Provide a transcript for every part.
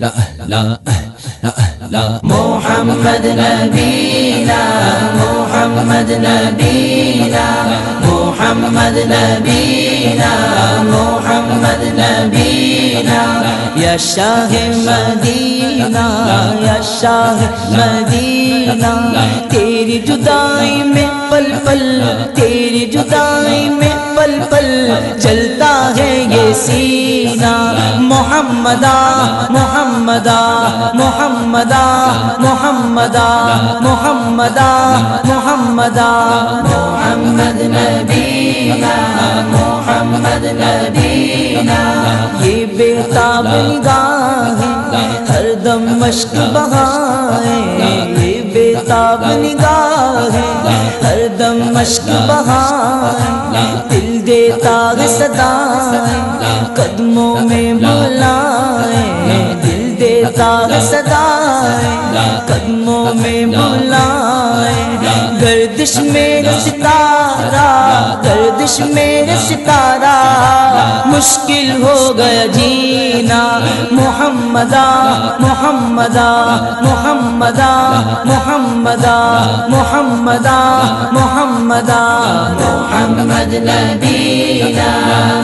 لا لا لا محمد نبینا محمد نبینا محمد نبینا محمد نبینا یا شاہ مدینہ، یا شاہ مدینہ، تیری جدائی میں پل پل، تیری جدائی میں پل پل چلتا ہے یہ سینہ. محمدہ محمدہ محمدہ محمدہ محمدہ محمدہ محمد نبی۔ محمد نبینا یہ بیتاب نگاہ ہے ہر دم مشق بہائے یہ بیتاب نگاہ ہے ہر دم مشق بہائے دل دیتا ہے صدا قدموں میں بلائے دل دیتا ہے صدا قدموں میں بلائے گردش میرے ستارہ، گردش میرے ستارہ، مشکل ہو گیا جینا، محمدہ محمدہ محمدہ محمدہ محمدہ محمدہ، محمد نبینا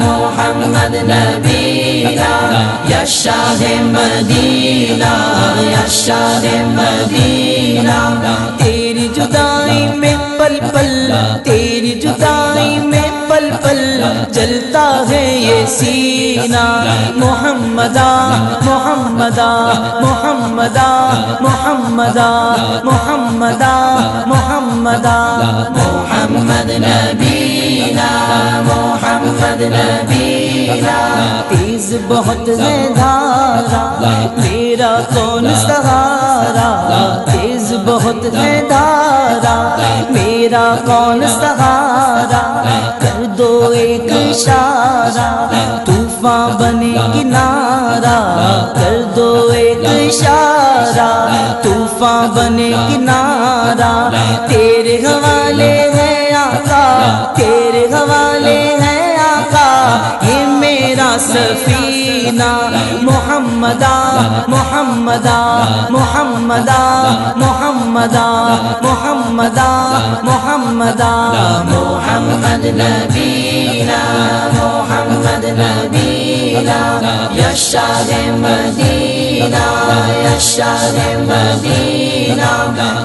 محمد نبینا، یا شاہ مدینہ، یا شاہ مدینہ پل پل تیری جدائی میں پل پل جلتا ہے یہ سینہ۔ محمدہ محمدہ محمدہ محمدہ محمدہ محمدہ۔ محمد نبینا محمد نبینا۔ تیز بہت ہے دھارا میرا کون سہارا۔ تیز بہت ہے دھارا میرا کون سہارا؟ کر دو ایک اشارہ، طوفان بنے کنارا کر دو ایک اشارہ، طوفان بنے کنارا تیرے حوالے ہے آقا، تیرے حوالے ہے سفینہ، محمدہ محمدہ محمدہ محمدہ محمدہ محمدہ، محمد نبینا محمد نبینا، یا مدینہ یا مدینہ،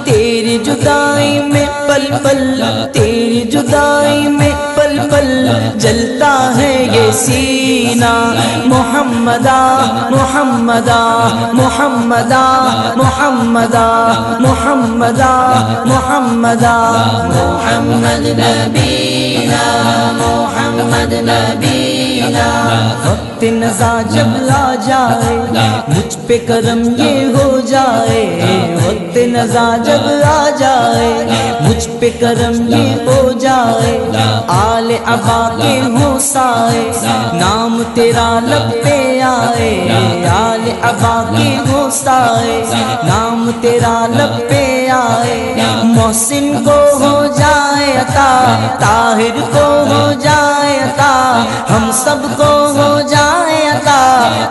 تیری جدائی میں پل پل، تیری جدائی میں پل پل جلتا ہے یہ سینہ۔ محمدہ محمدہ محمدہ محمدہ محمدہ محمدہ۔ محمد نبینا، محمد وقت نزا جب لا جائے، مجھ پہ کرم یہ ہو جائے۔ وقت نزا جب آ جائے، مجھ پہ کرم یہ ہو جائے۔ آل ابا کے ہو سائے نام تیرا لب پہ آئے۔ آل ابا کے ہو سائے نام تیرا لب پہ آئے محسن کو ہو جائے عطا، طاہر کو ہو جائے عطا، ہم سب کو ہو جائے عطا۔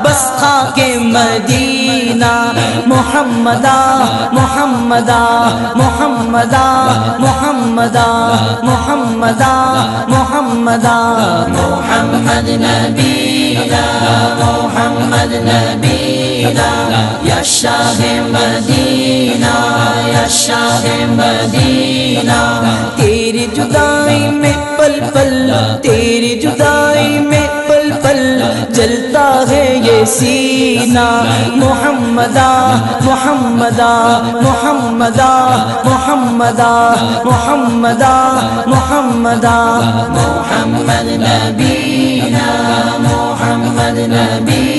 بس خا کے مدینہ، محمدہ محمدہ محمدہ محمدہ محمدہ محمدہ۔ محمد نبینا محمد نبینا یا شاہ مدینہ یا مدینہ۔ تیری جدائی میں پل پل تیری جدائی میں پل پل جلتا ہے یہ سینہ۔ محمدہ محمدہ محمدہ محمدہ محمدہ محمدہ۔ محمد نبینا، محمد نبی